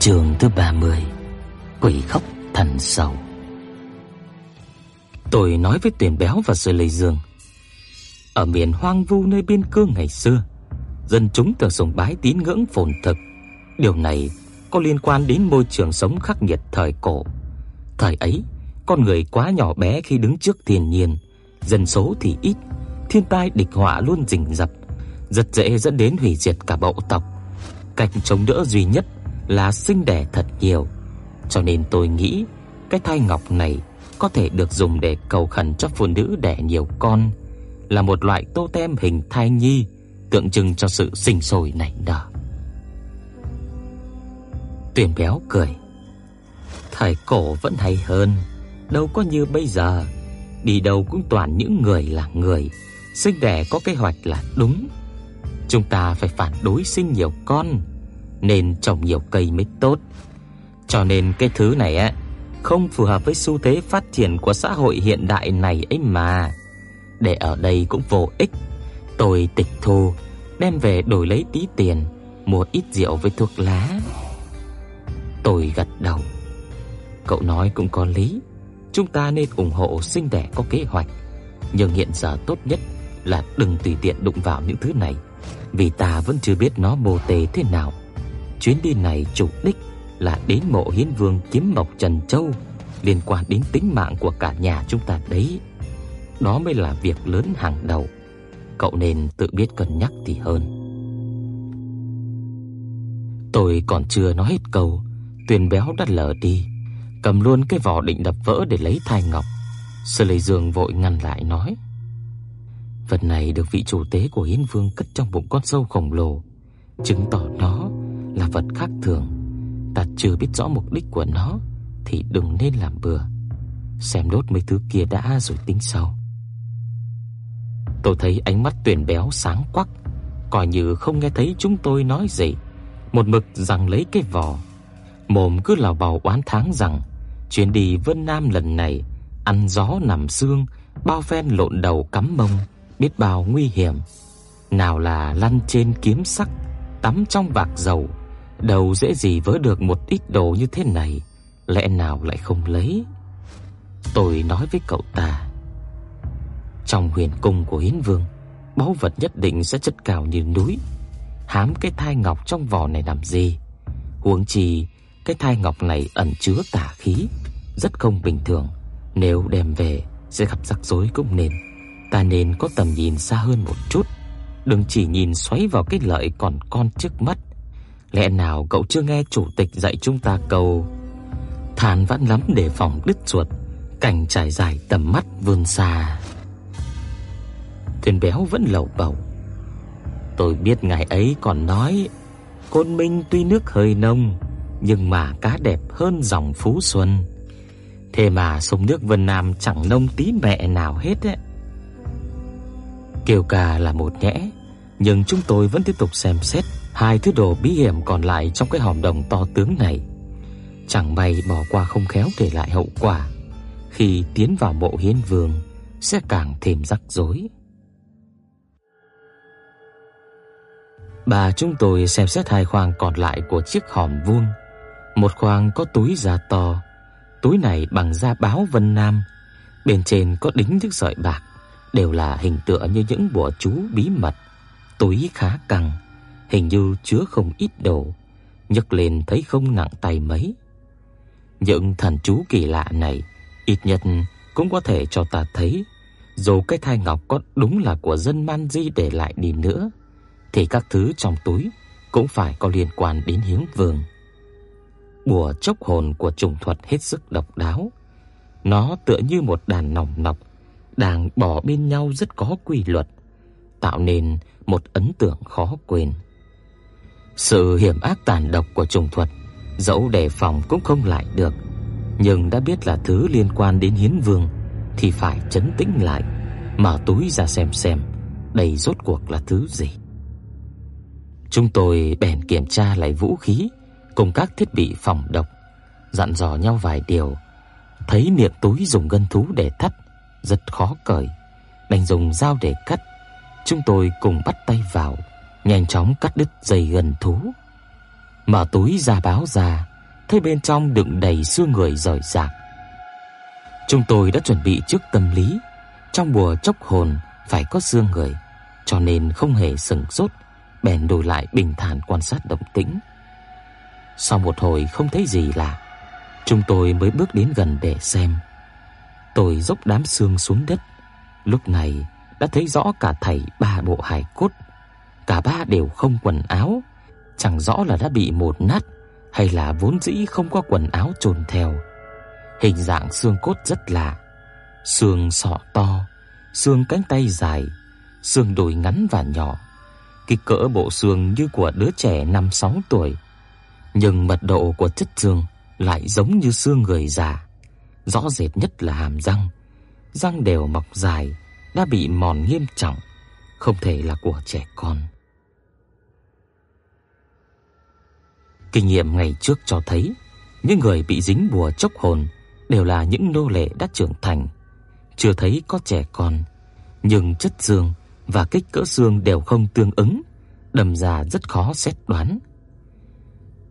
Trường thứ 30 Quỷ khóc thần sầu. Tôi nói với tuyển béo và sơ lây dương, Ở miền hoang vu nơi biên cương ngày xưa, Dân chúng thường sùng bái tín ngưỡng phồn thực. Điều này có liên quan đến môi trường sống khắc nghiệt thời cổ. Thời ấy, Con người quá nhỏ bé khi đứng trước thiên nhiên, Dân số thì ít, Thiên tai địch họa luôn rình rập, Rất dễ dẫn đến hủy diệt cả bộ tộc. Cách chống đỡ duy nhất là sinh đẻ thật nhiều. Cho nên tôi nghĩ cái thai ngọc này có thể được dùng để cầu khẩn cho phụ nữ đẻ nhiều con, là một loại tô tem hình thai nhi tượng trưng cho sự sinh sôi nảy nở. Tuyển béo cười. Thời cổ vẫn hay hơn, đâu có như bây giờ, đi đâu cũng toàn những người là người, sinh đẻ có kế hoạch là đúng. Chúng ta phải phản đối sinh nhiều con nên trồng nhiều cây mới tốt. Cho nên cái thứ này á không phù hợp với xu thế phát triển của xã hội hiện đại này ấy mà. Để ở đây cũng vô ích. Tôi tịch thu, đem về đổi lấy tí tiền, mua ít rượu với thuốc lá. Tôi gật đầu. Cậu nói cũng có lý, chúng ta nên ủng hộ sinh đẻ có kế hoạch, nhưng hiện giờ tốt nhất là đừng tùy tiện đụng vào những thứ này, vì ta vẫn chưa biết nó bồ tề thế nào. Chuyến đi này chủ đích là đến mộ Hiến Vương kiếm Mộc Trần Châu, liên quan đến tính mạng của cả nhà chúng ta đấy. Đó mới là việc lớn hàng đầu. Cậu nên tự biết cân nhắc thì hơn. Tôi còn chưa nói hết câu, Tuyền Béo đã lờ đi, cầm luôn cái vỏ định đập vỡ để lấy thai ngọc. Sư Lệ Dương vội ngăn lại nói: "Vật này được vị chủ tế của Hiến Vương cất trong bụng con sâu khổng lồ, chứng tỏ nó là vật khác thường, ta chưa biết rõ mục đích của nó thì đừng nên làm bừa. Xem đốt mấy thứ kia đã rồi tính sau. Tôi thấy ánh mắt tuyển béo sáng quắc, coi như không nghe thấy chúng tôi nói gì, một mực rằng lấy cái vò, mồm cứ lảo bào oán tháng rằng chuyến đi Vân Nam lần này ăn gió nằm xương, bao phen lộn đầu cắm mông, biết bao nguy hiểm. Nào là lăn trên kiếm sắc, tắm trong vạc dầu, Đầu dễ gì vớ được một ít đồ như thế này, lẽ nào lại không lấy? Tôi nói với cậu ta, trong huyền cung của Hiến Vương, báu vật nhất định sẽ chất cao như núi. Hám cái thai ngọc trong vỏ này làm gì? Huống chi, cái thai ngọc này ẩn chứa tà khí, rất không bình thường. Nếu đem về sẽ gặp rắc rối cũng nên. Ta nên có tầm nhìn xa hơn một chút, đừng chỉ nhìn xoáy vào cái lợi còn con trước mắt. Lẽ nào cậu chưa nghe chủ tịch dạy chúng ta câu thàn vãn lắm để phòng đứt ruột, Cảnh trải dài tầm mắt vươn xa. Thuyền béo vẫn lẩu bầu. Tôi biết ngày ấy còn nói, Côn Minh tuy nước hơi nông, Nhưng mà cá đẹp hơn dòng Phú Xuân. Thế mà sông nước Vân Nam chẳng nông tí mẹ nào hết ấy. Kiều ca là một nhẽ, Nhưng chúng tôi vẫn tiếp tục xem xét hai thứ đồ bí hiểm còn lại trong cái hòm đồng to tướng này. Chẳng may bỏ qua không khéo để lại hậu quả, khi tiến vào mộ hiến vương sẽ càng thêm rắc rối. Bà chúng tôi xem xét hai khoang còn lại của chiếc hòm vuông. Một khoang có túi da to, túi này bằng da báo Vân Nam, bên trên có đính những sợi bạc, đều là hình tựa như những bùa chú bí mật. Túi khá căng, hình như chứa không ít đồ, nhấc lên thấy không nặng tay mấy. Những thần chú kỳ lạ này ít nhất cũng có thể cho ta thấy dù cái thai ngọc có đúng là của dân Man Di để lại đi nữa thì các thứ trong túi cũng phải có liên quan đến hiến vương. Bùa chốc hồn của trùng thuật hết sức độc đáo. Nó tựa như một đàn nòng nọc đang bỏ bên nhau rất có quy luật, tạo nên một ấn tượng khó quên. Sự hiểm ác tàn độc của trùng thuật Dẫu đề phòng cũng không lại được, nhưng đã biết là thứ liên quan đến Hiến Vương thì phải trấn tĩnh lại, mở túi ra xem xem đây rốt cuộc là thứ gì. Chúng tôi bèn kiểm tra lại vũ khí cùng các thiết bị phòng độc, dặn dò nhau vài điều. Thấy miệng túi dùng gân thú để thắt rất khó cởi, đành dùng dao để cắt. Chúng tôi cùng bắt tay vào, nhanh chóng cắt đứt dây gần thú. Mở túi ra báo ra, thấy bên trong đựng đầy xương người rời rạc. Chúng tôi đã chuẩn bị trước tâm lý, trong bùa chốc hồn phải có xương người, cho nên không hề sừng sốt, bèn đổi lại bình thản quan sát động tĩnh. Sau một hồi không thấy gì lạ, chúng tôi mới bước đến gần để xem. Tôi dốc đám xương xuống đất, lúc này đã thấy rõ cả thảy ba bộ hài cốt, cả ba đều không quần áo, chẳng rõ là đã bị một nát hay là vốn dĩ không có quần áo chồn theo. Hình dạng xương cốt rất lạ, xương sọ to, xương cánh tay dài, xương đùi ngắn và nhỏ, kích cỡ bộ xương như của đứa trẻ 5-6 tuổi, nhưng mật độ của chất xương lại giống như xương người già. Rõ rệt nhất là hàm răng, răng đều mọc dài, đã bị mòn nghiêm trọng, không thể là của trẻ con. Kinh nghiệm ngày trước cho thấy, những người bị dính bùa chốc hồn đều là những nô lệ đã trưởng thành, chưa thấy có trẻ con, nhưng chất xương và kích cỡ xương đều không tương ứng, đâm ra rất khó xét đoán.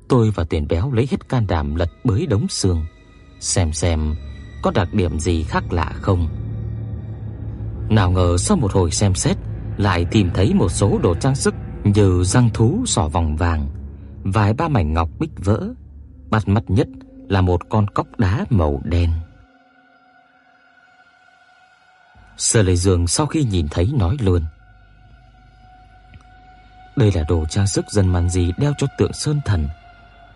Tôi và Tiền Béo lấy hết can đảm lật bới đống xương, xem xem có đặc điểm gì khác lạ không. Nào ngờ sau một hồi xem xét, lại tìm thấy một số đồ trang sức như răng thú sọ vòng vàng, vài ba mảnh ngọc bích vỡ, bắt mắt nhất là một con cóc đá màu đen. Sở Lệ Dương sau khi nhìn thấy nói luôn: "Đây là đồ trang sức dân man gì đeo cho tượng sơn thần.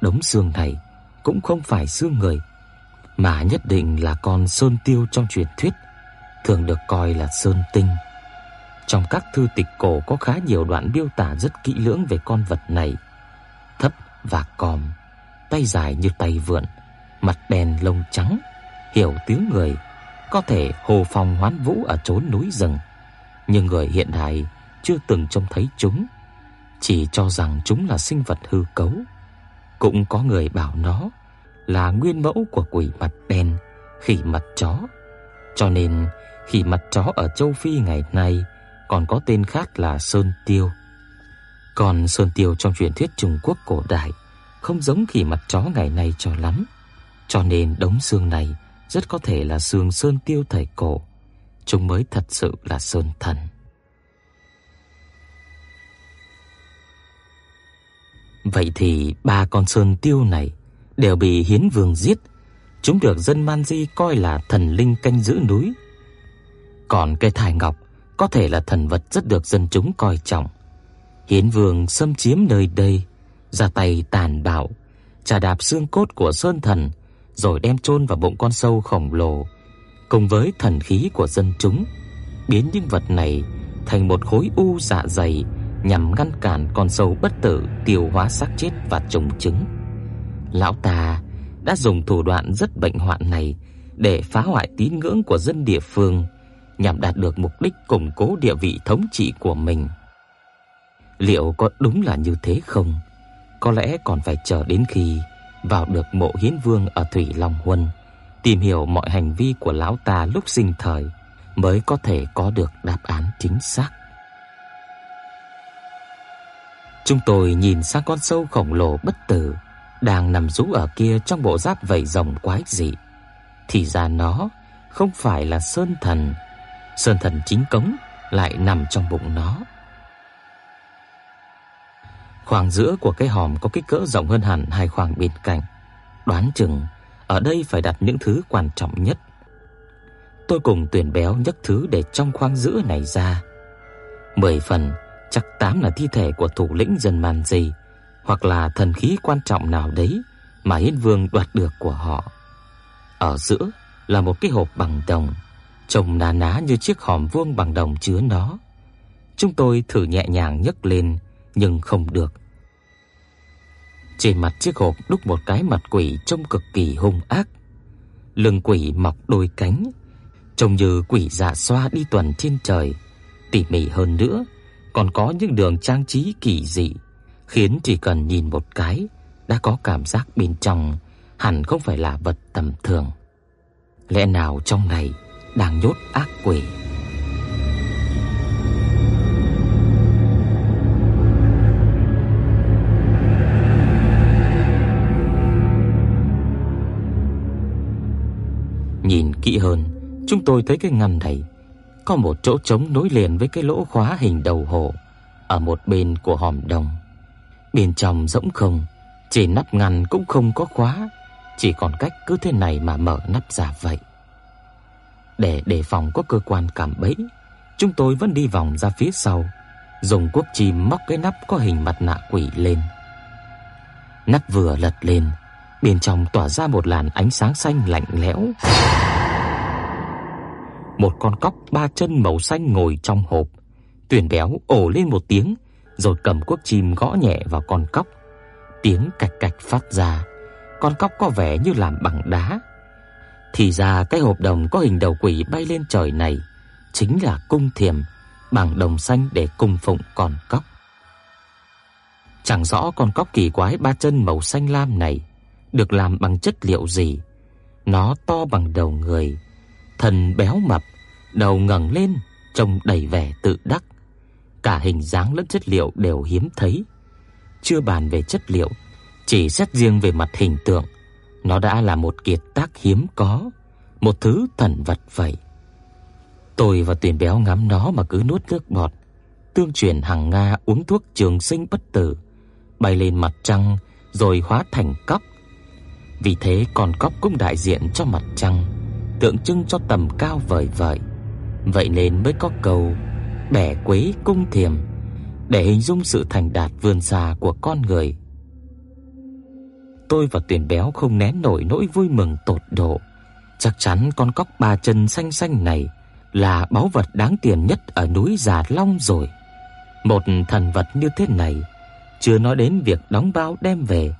Đống xương này cũng không phải xương người, mà nhất định là con sơn tiêu trong truyền thuyết, thường được coi là sơn tinh." Trong các thư tịch cổ có khá nhiều đoạn miêu tả rất kỹ lưỡng về con vật này, và còm, tay dài như tay vượn, mặt đen lông trắng, hiểu tiếng người, có thể hồ phong hoán vũ ở chốn núi rừng, nhưng người hiện đại chưa từng trông thấy chúng, chỉ cho rằng chúng là sinh vật hư cấu. Cũng có người bảo nó là nguyên mẫu của quỷ mặt đen, khỉ mặt chó. Cho nên khỉ mặt chó ở châu Phi ngày nay còn có tên khác là sơn tiêu. Còn sơn tiêu trong truyền thuyết Trung Quốc cổ đại không giống khỉ mặt chó ngày nay cho lắm. Cho nên đống xương này rất có thể là xương sơn tiêu thời cổ, chúng mới thật sự là sơn thần. Vậy thì ba con sơn tiêu này đều bị Hiến Vương giết, chúng được dân Man Di coi là thần linh canh giữ núi. Còn cây thải ngọc có thể là thần vật rất được dân chúng coi trọng. Hiến Vương xâm chiếm nơi đây, ra tay tàn bạo, trà đạp xương cốt của sơn thần rồi đem chôn vào bụng con sâu khổng lồ, cùng với thần khí của dân chúng, biến những vật này thành một khối u dạ dày nhằm ngăn cản con sâu bất tử tiêu hóa xác chết và trùng trứng. Lão ta đã dùng thủ đoạn rất bệnh hoạn này để phá hoại tín ngưỡng của dân địa phương, nhằm đạt được mục đích củng cố địa vị thống trị của mình. Liệu có đúng là như thế không? Có lẽ còn phải chờ đến khi vào được mộ Hiến Vương ở Thủy Long Huân, tìm hiểu mọi hành vi của lão ta lúc sinh thời mới có thể có được đáp án chính xác. Chúng tôi nhìn sang con sâu khổng lồ bất tử đang nằm rũ ở kia trong bộ giáp vảy rồng quái dị. Thì ra nó không phải là sơn thần, sơn thần chính cống lại nằm trong bụng nó. Khoảng giữa của cái hòm có kích cỡ rộng hơn hẳn hai khoảng bên cạnh. Đoán chừng ở đây phải đặt những thứ quan trọng nhất. Tôi cùng Tuyển Béo nhấc thứ để trong khoang giữa này ra. Mười phần chắc tám là thi thể của thủ lĩnh dân Man gì hoặc là thần khí quan trọng nào đấy mà Hiến Vương đoạt được của họ. Ở giữa là một cái hộp bằng đồng, trông ná ná như chiếc hòm vuông bằng đồng chứa nó. Chúng tôi thử nhẹ nhàng nhấc lên nhưng không được. Trên mặt chiếc hộp đúc một cái mặt quỷ trông cực kỳ hung ác. Lưng quỷ mọc đôi cánh, trông như quỷ dạ xoa đi tuần trên trời. Tỉ mỉ hơn nữa, còn có những đường trang trí kỳ dị, khiến chỉ cần nhìn một cái đã có cảm giác bên trong hẳn không phải là vật tầm thường. Lẽ nào trong này đang nhốt ác quỷ? Nhìn kỹ hơn, chúng tôi thấy cái ngăn này có một chỗ trống nối liền với cái lỗ khóa hình đầu hổ ở một bên của hòm đồng. Bên trong rỗng không, trên nắp ngăn cũng không có khóa, chỉ còn cách cứ thế này mà mở nắp ra vậy. Để đề phòng có cơ quan cảm bẫy, chúng tôi vẫn đi vòng ra phía sau, dùng cuốc chìm móc cái nắp có hình mặt nạ quỷ lên. Nắp vừa lật lên, bên trong tỏa ra một làn ánh sáng xanh lạnh lẽo. Một con cóc ba chân màu xanh ngồi trong hộp, Tuyển béo ồ lên một tiếng, rồi cầm cuốc chim gõ nhẹ vào con cóc. Tiếng cạch cạch phát ra, con cóc có vẻ như làm bằng đá. Thì ra cái hộp đồng có hình đầu quỷ bay lên trời này chính là cung thiềm bằng đồng xanh để cung phụng con cóc. Chẳng rõ con cóc kỳ quái ba chân màu xanh lam này được làm bằng chất liệu gì. Nó to bằng đầu người, thân béo mập, đầu ngẩng lên trông đầy vẻ tự đắc. Cả hình dáng lẫn chất liệu đều hiếm thấy. Chưa bàn về chất liệu, chỉ xét riêng về mặt hình tượng, nó đã là một kiệt tác hiếm có, một thứ thần vật vậy. Tôi và Tuyền Béo ngắm nó mà cứ nuốt nước bọt, tương truyền hàng Nga uống thuốc trường sinh bất tử, bay lên mặt trăng rồi hóa thành cóc. Vì thế con cóc cũng đại diện cho mặt trăng, tượng trưng cho tầm cao vời vợi. Vậy nên mới có câu bẻ quế cung thiềm để hình dung sự thành đạt vươn xa của con người. Tôi và Tuyền Béo không nén nổi nỗi vui mừng tột độ. Chắc chắn con cóc ba chân xanh xanh này là báu vật đáng tiền nhất ở núi Già Long rồi. Một thần vật như thế này, chưa nói đến việc đóng bao đem về,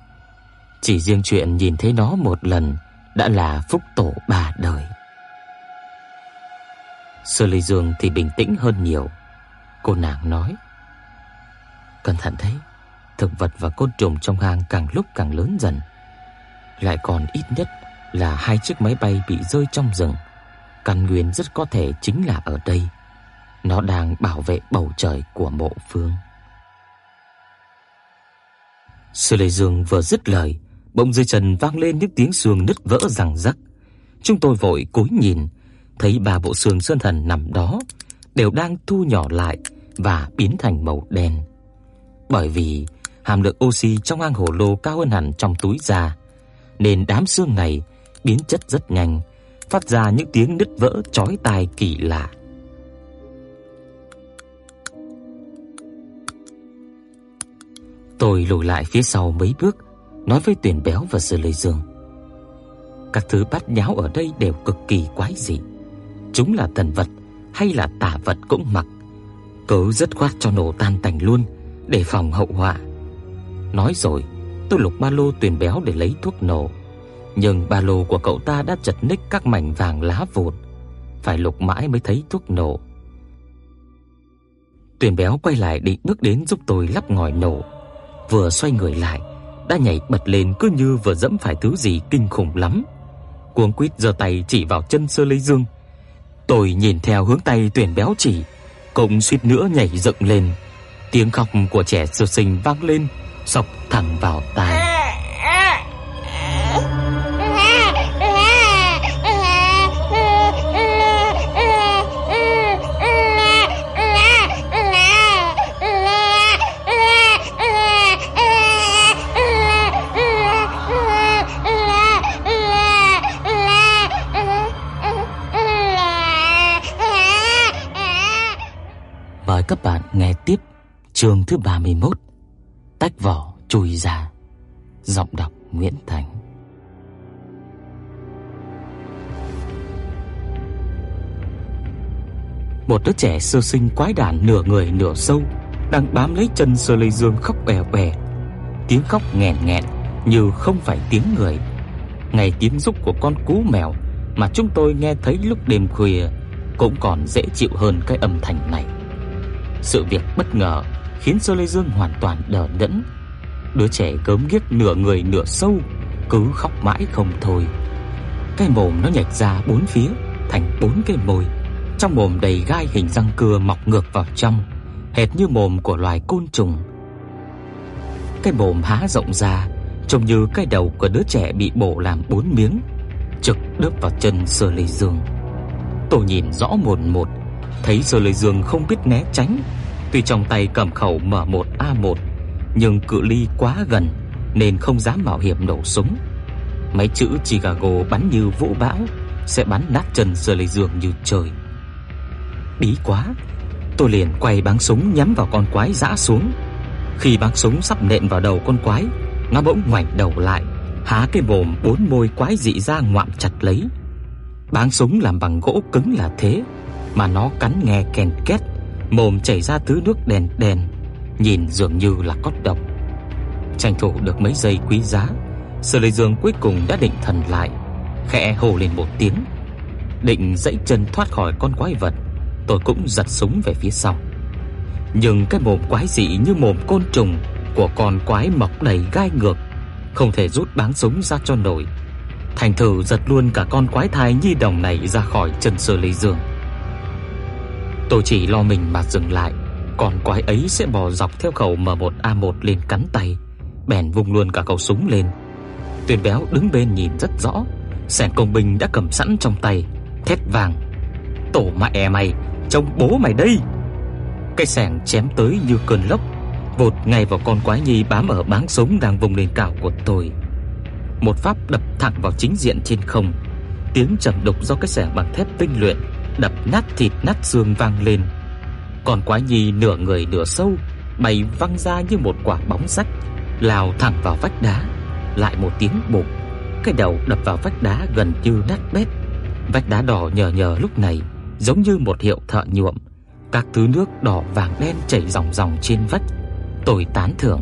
chỉ riêng chuyện nhìn thấy nó một lần đã là phúc tổ ba đời. Sơ Ly Dương thì bình tĩnh hơn nhiều. Cô nàng nói: "Cẩn thận đấy, thực vật và côn trùng trong hang càng lúc càng lớn dần. Lại còn ít nhất là hai chiếc máy bay bị rơi trong rừng. Căn nguyên rất có thể chính là ở đây. Nó đang bảo vệ bầu trời của mộ phương." Sư Lê Dương vừa dứt lời, bỗng dưới chân vang lên những tiếng xương nứt vỡ răng rắc. Chúng tôi vội cúi nhìn, thấy ba bộ xương sơn thần nằm đó đều đang thu nhỏ lại và biến thành màu đen. Bởi vì hàm lượng oxy trong hang hồ lô cao hơn hẳn trong túi da, nên đám xương này biến chất rất nhanh, phát ra những tiếng nứt vỡ chói tai kỳ lạ. Tôi lùi lại phía sau mấy bước, nói với tuyền Béo và Sư Lôi Dương. Các thứ bát nháo ở đây đều cực kỳ quái dị. Chúng là thần vật hay là tà vật cũng mặc, cứ rất khoát cho nổ tan tành luôn để phòng hậu họa. Nói rồi, tôi lục ba lô tuyền Béo để lấy thuốc nổ, nhưng ba lô của cậu ta đã chật ních các mảnh vàng lá vụn, phải lục mãi mới thấy thuốc nổ. Tuyển Béo quay lại định bước đến giúp tôi lắp ngòi nổ, vừa xoay người lại đã nhảy bật lên cứ như vừa dẫm phải thứ gì kinh khủng lắm. Cuống quýt giơ tay chỉ vào chân Sơ Lê Dương. Tôi nhìn theo hướng tay tuyển béo chỉ, cũng suýt nữa nhảy dựng lên. Tiếng khóc của trẻ sơ sinh vang lên, sộc thẳng vào tai. Chương thứ 31 Tách vỏ chui ra Giọng đọc Nguyễn Thành Một đứa trẻ sơ sinh quái đản nửa người nửa sâu, Đang bám lấy chân Sơ Lê Dương khóc bè bè tiếng khóc nghẹn nghẹn như không phải tiếng người. ngày tiếng rúc của con cú mèo mà chúng tôi nghe thấy lúc đêm khuya cũng còn dễ chịu hơn cái âm thanh này. Sự việc bất ngờ khiến Sơ Lê Dương hoàn toàn đờ đẫn. Đứa trẻ cớm ghiếc nửa người nửa sâu cứ khóc mãi không thôi. Cái mồm nó nhạch ra bốn phía thành bốn cái mồi, trong mồm đầy gai hình răng cưa mọc ngược vào trong, hệt như mồm của loài côn trùng. Cái mồm há rộng ra, trông như cái đầu của đứa trẻ bị bổ làm bốn miếng, trực đớp vào chân Sơ Lê Dương. Tôi nhìn rõ một một, thấy Sơ Lê Dương không biết né tránh, tuy trong tay cầm khẩu M1A1, nhưng cự ly quá gần nên không dám mạo hiểm nổ súng. Mấy chữ Chicago bắn như vũ bão, sẽ bắn nát chân Sơ Lê Dương như trời. Bí quá, tôi liền quay bắn súng nhắm vào con quái giã xuống. Khi bắn súng sắp nện vào đầu con quái, nó bỗng ngoảnh đầu lại, há cái mồm bốn môi quái dị ra ngoạm chặt lấy. Bắn súng làm bằng gỗ cứng là thế, mà nó cắn nghe ken két, mồm chảy ra thứ nước đèn đèn, nhìn dường như là cốt độc. Tranh thủ được mấy giây quý giá, Sở Lệ Dương cuối cùng đã định thần lại, khẽ hô lên một tiếng, định dãy chân thoát khỏi con quái vật, tôi cũng giật súng về phía sau. Nhưng cái mồm quái dị như mồm côn trùng của con quái mọc đầy gai ngược, không thể rút báng súng ra cho nổi. Thành thử giật luôn cả con quái thai nhi đồng này ra khỏi chân Sở Lệ Dương. Tôi chỉ lo mình mà dừng lại, còn quái ấy sẽ bò dọc theo khẩu M1A1 lên cắn tay, bèn vung luôn cả khẩu súng lên. Tuyền Béo đứng bên nhìn rất rõ, Sẻn công binh đã cầm sẵn trong tay, thét vàng: "Tổ mẹ mày, trông bố mày đây!" Cái sẻng chém tới như cơn lốc, vụt ngay vào con quái nhi bám ở báng súng đang vùng lên cao của tôi. Một pháp đập thẳng vào chính diện trên không. Tiếng trầm đục do cái sẻng bằng thép tinh luyện đập nát thịt nát xương vang lên. Còn quái nhi nửa người nửa sâu bay văng ra như một quả bóng sắt, lao thẳng vào vách đá. Lại một tiếng bụp cái đầu đập vào vách đá gần như nát bét. Vách đá đỏ nhờ nhờ lúc này giống như một hiệu thợ nhuộm, các thứ nước đỏ vàng đen chảy ròng ròng trên vách. Tôi tán thưởng.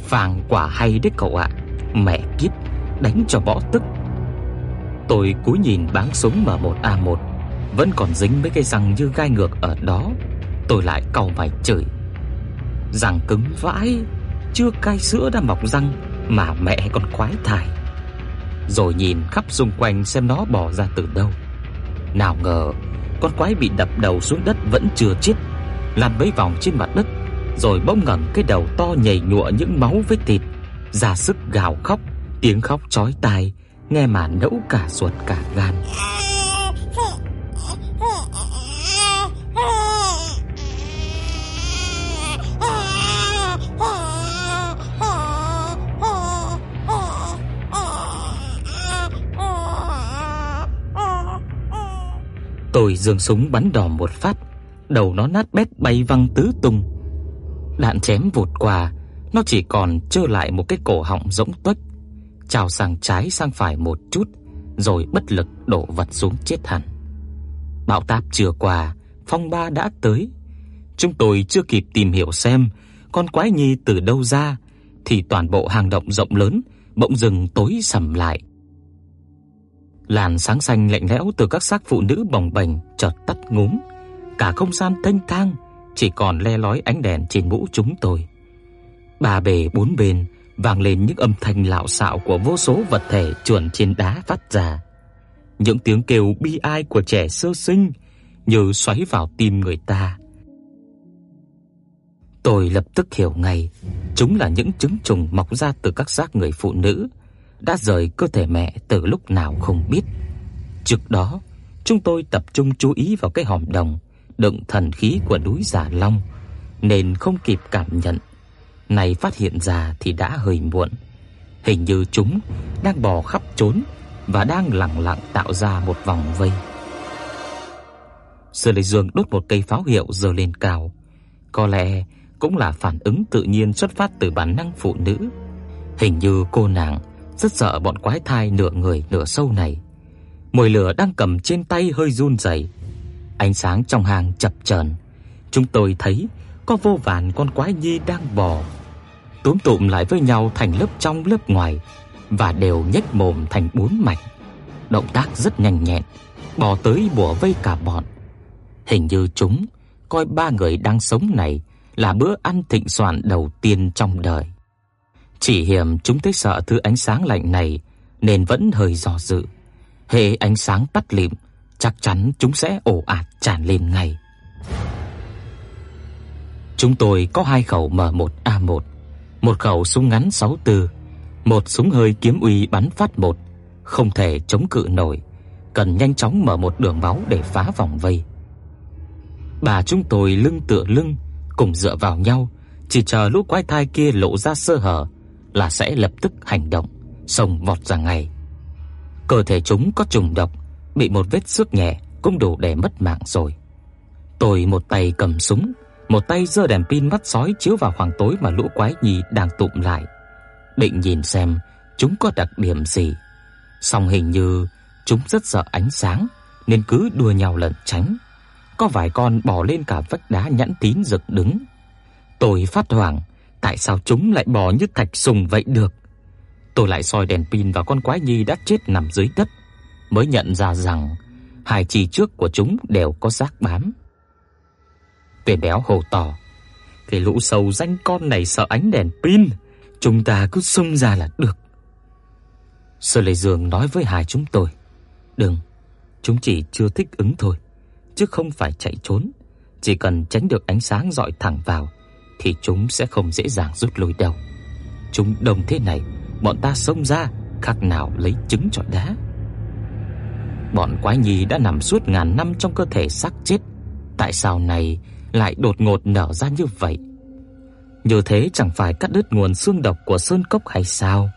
Phàng quả hay đấy cậu ạ. Mẹ kiếp, đánh cho bỏ tức. Tôi cúi nhìn báng súng M1A1, vẫn còn dính mấy cái răng như gai ngược ở đó. Tôi lại cau mày chửi. Răng cứng vãi, chưa cai sữa đã mọc răng mà mẹ còn quái thải rồi nhìn khắp xung quanh xem nó bò ra từ đâu. Nào ngờ, con quái bị đập đầu xuống đất vẫn chưa chết, lăn mấy vòng trên mặt đất, rồi bỗng ngẩng cái đầu to nhầy nhụa những máu với thịt, ra sức gào khóc, tiếng khóc chói tai, nghe mà nẫu cả ruột cả gan. Tôi giương súng bắn đỏ một phát, đầu nó nát bét bay văng tứ tung. Đạn chém vụt qua, nó chỉ còn trơ lại một cái cổ họng rỗng tuếch, trào sang trái sang phải một chút, rồi bất lực đổ vật xuống chết hẳn. Bão táp chưa qua, phong ba đã tới. Chúng tôi chưa kịp tìm hiểu xem con quái nhi từ đâu ra thì toàn bộ hang động rộng lớn bỗng dừng tối sầm lại. Làn sáng xanh lạnh lẽo từ các xác phụ nữ bồng bềnh chợt tắt ngúm, cả không gian thanh thang chỉ còn le lói ánh đèn trên mũ chúng tôi. Ba bề bốn bên vang lên những âm thanh lạo xạo của vô số vật thể chuồn trên đá phát ra. Những tiếng kêu bi ai của trẻ sơ sinh như xoáy vào tim người ta. Tôi lập tức hiểu ngay, chúng là những trứng trùng mọc ra từ các xác người phụ nữ đã rời cơ thể mẹ từ lúc nào không biết. Trước đó, chúng tôi tập trung chú ý vào cái hòm đồng đựng thần khí của núi Giả Long nên không kịp cảm nhận. Này phát hiện ra thì đã hơi muộn. Hình như chúng đang bò khắp trốn và đang lặng lặng tạo ra một vòng vây. Sở Lệ Dương đốt một cây pháo hiệu giơ lên cao. Có lẽ cũng là phản ứng tự nhiên xuất phát từ bản năng phụ nữ. Hình như cô nàng rất sợ bọn quái thai nửa người nửa sâu này. Mồi lửa đang cầm trên tay hơi run rẩy. Ánh sáng trong hang chập chờn. Chúng tôi thấy có vô vàn con quái nhi đang bò. túm tụm lại với nhau thành lớp trong lớp ngoài và đều nhếch mồm thành bốn mảnh. Động tác rất nhanh nhẹn, bò tới bủa vây cả bọn. Hình như chúng coi ba người đang sống này là bữa ăn thịnh soạn đầu tiên trong đời. Chỉ hiểm chúng thấy sợ thứ ánh sáng lạnh này nên vẫn hơi dò dự. Hệ ánh sáng tắt lịm, chắc chắn chúng sẽ ồ ạt tràn lên ngay. Chúng tôi có hai khẩu M1A1, một khẩu súng ngắn 64, một súng hơi kiếm uy bắn phát một, không thể chống cự nổi, cần nhanh chóng mở một đường máu để phá vòng vây. Bà chúng tôi lưng tựa lưng, cùng dựa vào nhau, chỉ chờ lũ quái thai kia lộ ra sơ hở là sẽ lập tức hành động, xông vọt ra ngay. Cơ thể chúng có trùng độc, bị một vết xước nhẹ cũng đủ để mất mạng rồi. Tôi một tay cầm súng, một tay giơ đèn pin mắt sói chiếu vào khoảng tối mà lũ quái nhì đang tụm lại, định nhìn xem chúng có đặc điểm gì. Song hình như chúng rất sợ ánh sáng nên cứ đua nhau lẩn tránh. Có vài con bò lên cả vách đá nhẵn tín dựng đứng. Tôi phát hoảng, tại sao chúng lại bò như thạch sùng vậy được? Tôi lại soi đèn pin vào con quái nhi đã chết nằm dưới đất, mới nhận ra rằng hai chi trước của chúng đều có rác bám. Tuyển béo hồ to, cái lũ sâu danh con này sợ ánh đèn pin, chúng ta cứ xông ra là được. Sơ Lệ Dương nói với hai chúng tôi, "Đừng, chúng chỉ chưa thích ứng thôi, chứ không phải chạy trốn, chỉ cần tránh được ánh sáng dọi thẳng vào thì chúng sẽ không dễ dàng rút lui đâu. Chúng đông thế này, bọn ta xông ra khác nào lấy trứng trọi đá." Bọn quái nhi đã nằm suốt ngàn năm trong cơ thể xác chết, tại sao này lại đột ngột nở ra như vậy? Như thế chẳng phải cắt đứt nguồn xương độc của sơn cốc hay sao?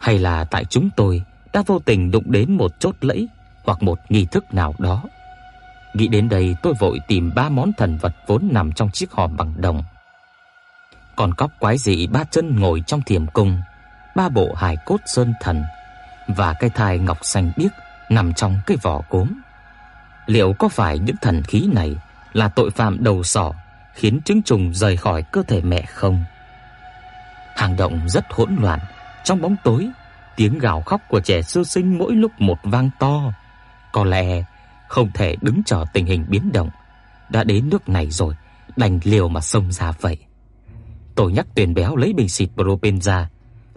Hay là tại chúng tôi đã vô tình đụng đến một chốt lẫy hoặc một nghi thức nào đó? Nghĩ đến đây, tôi vội tìm ba món thần vật vốn nằm trong chiếc hòm bằng đồng. Còn cóc quái dị ba chân ngồi trong thiềm cung, ba bộ hài cốt sơn thần và cái thai ngọc xanh biếc nằm trong cái vỏ cốm. Liệu có phải những thần khí này là tội phạm đầu sỏ khiến trứng trùng rời khỏi cơ thể mẹ không? hành động rất hỗn loạn, trong bóng tối, tiếng gào khóc của trẻ sơ sinh mỗi lúc một vang to. Có lẽ không thể đứng chờ tình hình biến động, đã đến nước này rồi, đành liều mà xông ra vậy. Tôi nhắc tuyển béo lấy bình xịt propen ra,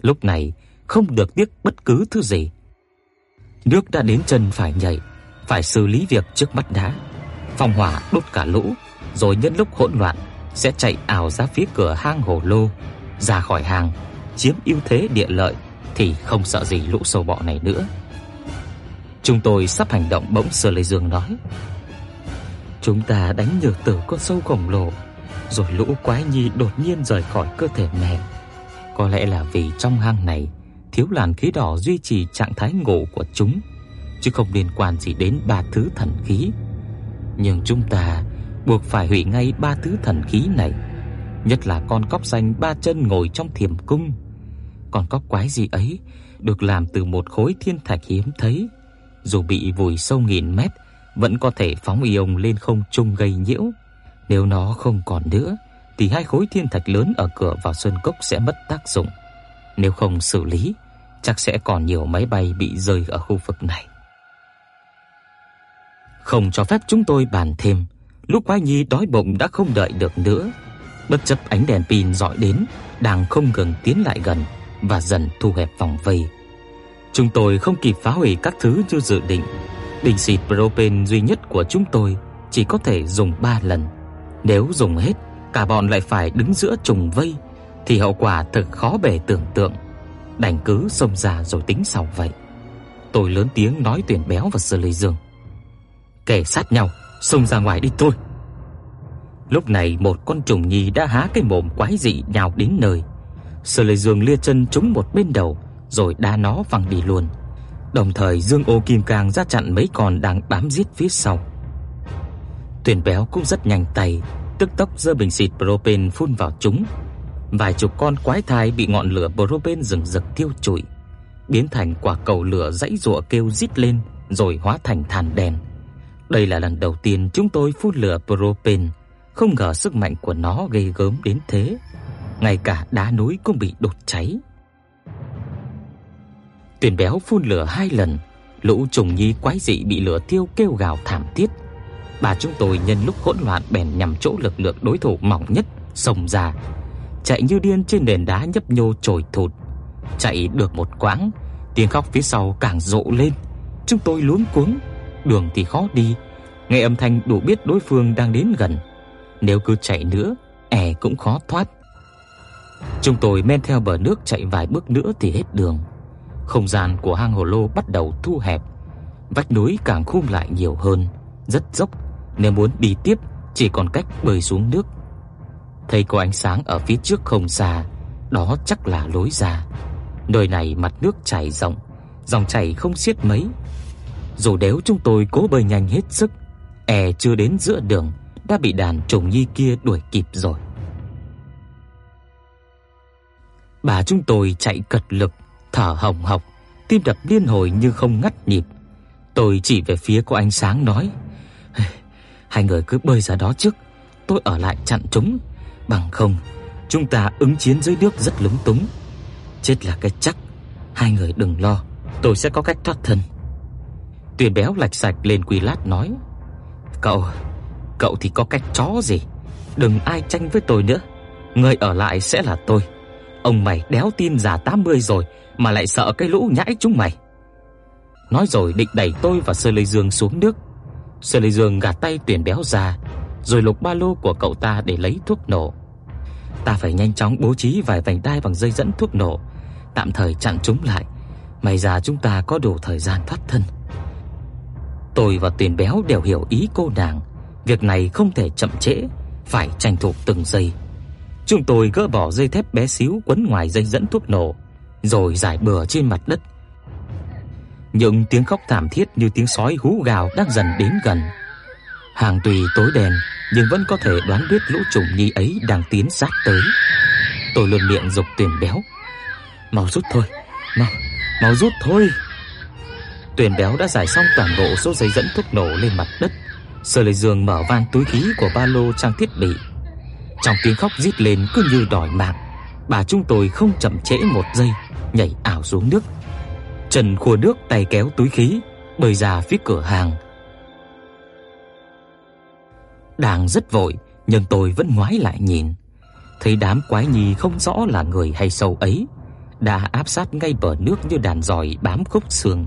lúc này không được tiếc bất cứ thứ gì. Nước đã đến chân phải nhảy, phải xử lý việc trước mắt đã. Phong hỏa đốt cả lũ, rồi nhân lúc hỗn loạn sẽ chạy ảo ra phía cửa hang hồ lô, ra khỏi hang, chiếm ưu thế địa lợi thì không sợ gì lũ sâu bọ này nữa. Chúng tôi sắp hành động bỗng Sơ Lê Dương nói: "Chúng ta đánh nhược tử con sâu khổng lồ, rồi lũ quái nhi đột nhiên rời khỏi cơ thể mẹ. Có lẽ là vì trong hang này thiếu làn khí đỏ duy trì trạng thái ngủ của chúng, chứ không liên quan gì đến ba thứ thần khí. Nhưng chúng ta buộc phải hủy ngay ba thứ thần khí này, nhất là con cóc xanh ba chân ngồi trong thiềm cung. Con cóc quái gì ấy được làm từ một khối thiên thạch hiếm thấy, dù bị vùi sâu nghìn mét vẫn có thể phóng ion lên không trung gây nhiễu. Nếu nó không còn nữa thì hai khối thiên thạch lớn ở cửa vào sơn cốc sẽ mất tác dụng. Nếu không xử lý, chắc sẽ còn nhiều máy bay bị rơi ở khu vực này. Không cho phép chúng tôi bàn thêm, lúc Quái Nhi đói bụng đã không đợi được nữa. Bất chấp ánh đèn pin dọi đến, đang không ngừng tiến lại gần và dần thu hẹp vòng vây. Chúng tôi không kịp phá hủy các thứ như dự định. Bình xịt propen duy nhất của chúng tôi chỉ có thể dùng 3 lần. Nếu dùng hết, cả bọn lại phải đứng giữa trùng vây thì hậu quả thật khó bề tưởng tượng. Đành cứ xông ra rồi tính sau vậy. Tôi lớn tiếng nói tuyển béo và Sơ Lê Dương. Kẻ sát nhau, xông ra ngoài đi thôi. Lúc này một con trùng nhi đã há cái mồm quái dị nhào đến nơi. Sơ Lê Dương lia chân trúng một bên đầu rồi đá nó văng đi luôn. Đồng thời Dương Ô Kim Cang ra chặn mấy con đang bám giết phía sau. Tuyển béo cũng rất nhanh tay, tức tốc giơ bình xịt propen phun vào chúng. Vài chục con quái thai bị ngọn lửa propen rừng rực thiêu trụi, biến thành quả cầu lửa dãy rụa kêu rít lên rồi hóa thành than đen. Đây là lần đầu tiên chúng tôi phun lửa propen, không ngờ sức mạnh của nó ghê gớm đến thế. ngay cả đá núi cũng bị đốt cháy. Tuyển béo phun lửa hai lần, lũ trùng nhi quái dị bị lửa thiêu kêu gào thảm thiết. Bà chúng tôi nhân lúc hỗn loạn bèn nhằm chỗ lực lượng đối thủ mỏng nhất xông ra, chạy như điên trên nền đá nhấp nhô trồi thụt. Chạy được một quãng, tiếng khóc phía sau càng rộ lên. Chúng tôi luống cuống, đường thì khó đi, nghe âm thanh đủ biết đối phương đang đến gần. Nếu cứ chạy nữa, e cũng khó thoát. Chúng tôi men theo bờ nước chạy vài bước nữa thì hết đường. Không gian của hang hồ lô bắt đầu thu hẹp, vách núi càng khum lại nhiều hơn, rất dốc, nếu muốn đi tiếp chỉ còn cách bơi xuống nước. Thấy có ánh sáng ở phía trước không xa, đó chắc là lối ra. Nơi này mặt nước chảy rộng, dòng chảy không xiết mấy. Dù đéo chúng tôi cố bơi nhanh hết sức, e chưa đến giữa đường đã bị đàn trùng nhi kia đuổi kịp rồi. Bà chúng tôi chạy cật lực, thở hồng hộc, tim đập liên hồi nhưng không ngắt nhịp. Tôi chỉ về phía có ánh sáng nói: "Hai người cứ bơi ra đó trước, tôi ở lại chặn chúng, bằng không chúng ta ứng chiến dưới nước rất lúng túng. Chết là cái chắc, hai người đừng lo, tôi sẽ có cách thoát thân." Tuyền béo lạch sạch lên quỳ lát nói: "Cậu, cậu thì có cách chó gì, đừng ai tranh với tôi nữa, người ở lại sẽ là tôi." Ông mày đéo tin già 80 rồi mà lại sợ cái lũ nhãi chúng mày. Nói rồi định đẩy tôi và Sơ Lôi Dương xuống nước. Sơ Lệ Dương gạt tay tuyển béo ra, rồi lục ba lô của cậu ta để lấy thuốc nổ. Ta phải nhanh chóng bố trí vài vành đai bằng dây dẫn thuốc nổ, tạm thời chặn chúng lại. May ra chúng ta có đủ thời gian thoát thân. Tôi và tuyển béo đều hiểu ý cô nàng, việc này không thể chậm trễ, phải tranh thủ từng giây. Chúng tôi gỡ bỏ dây thép bé xíu quấn ngoài dây dẫn thuốc nổ, rồi giải bừa trên mặt đất. Những tiếng khóc thảm thiết như tiếng sói hú gào đang dần đến gần. Hàng tùy tối đen nhưng vẫn có thể đoán biết lũ trùng nhi ấy đang tiến sát tới. Tôi luôn miệng dục tuyển béo. "Mau rút thôi, mau, mau rút thôi." tuyển béo đã giải xong toàn bộ số dây dẫn thuốc nổ lên mặt đất. Sơ Lệ Dương mở van túi khí của ba lô trang thiết bị trong tiếng khóc rít lên cứ như đòi mạng. Bà chúng tôi không chậm trễ một giây, nhảy ảo xuống nước. Trần khua nước tay kéo túi khí, bơi ra phía cửa hàng. Đang rất vội, nhưng tôi vẫn ngoái lại nhìn, thấy đám quái nhi không rõ là người hay sâu ấy đã áp sát ngay bờ nước như đàn giòi bám khúc xương.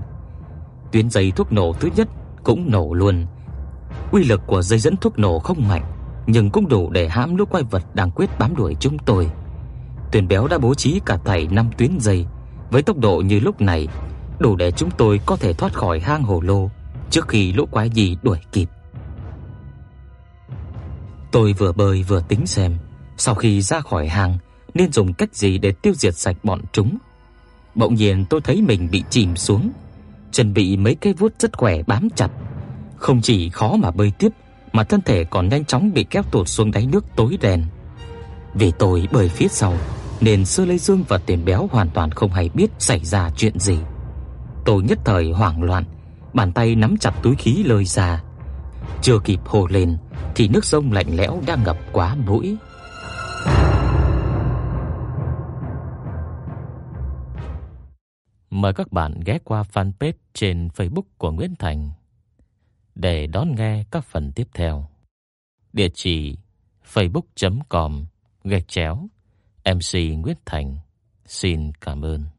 Tuyến dây thuốc nổ thứ nhất cũng nổ luôn. Uy lực của dây dẫn thuốc nổ không mạnh, nhưng cũng đủ để hãm lũ quái vật đang quyết bám đuổi chúng tôi. Tuyền béo đã bố trí cả thảy 5 tuyến dây, với tốc độ như lúc này, đủ để chúng tôi có thể thoát khỏi hang hồ lô trước khi lũ quái gì đuổi kịp. Tôi vừa bơi vừa tính xem, sau khi ra khỏi hang nên dùng cách gì để tiêu diệt sạch bọn chúng. Bỗng nhiên tôi thấy mình bị chìm xuống, chân bị mấy cái vuốt rất khỏe bám chặt, không chỉ khó mà bơi tiếp mà thân thể còn nhanh chóng bị kéo tụt xuống đáy nước tối đen. Vì tôi bơi phía sau nên sư Lê Dương và Tiền Béo hoàn toàn không hay biết xảy ra chuyện gì. Tôi nhất thời hoảng loạn, bàn tay nắm chặt túi khí lơi ra. Chưa kịp hô lên thì nước sông lạnh lẽo đã ngập quá mũi. Mời các bạn ghé qua fanpage trên Facebook của Nguyễn Thành để đón nghe các phần tiếp theo. Địa chỉ facebook.com gạch chéo MC Nguyễn Thành. Xin cảm ơn.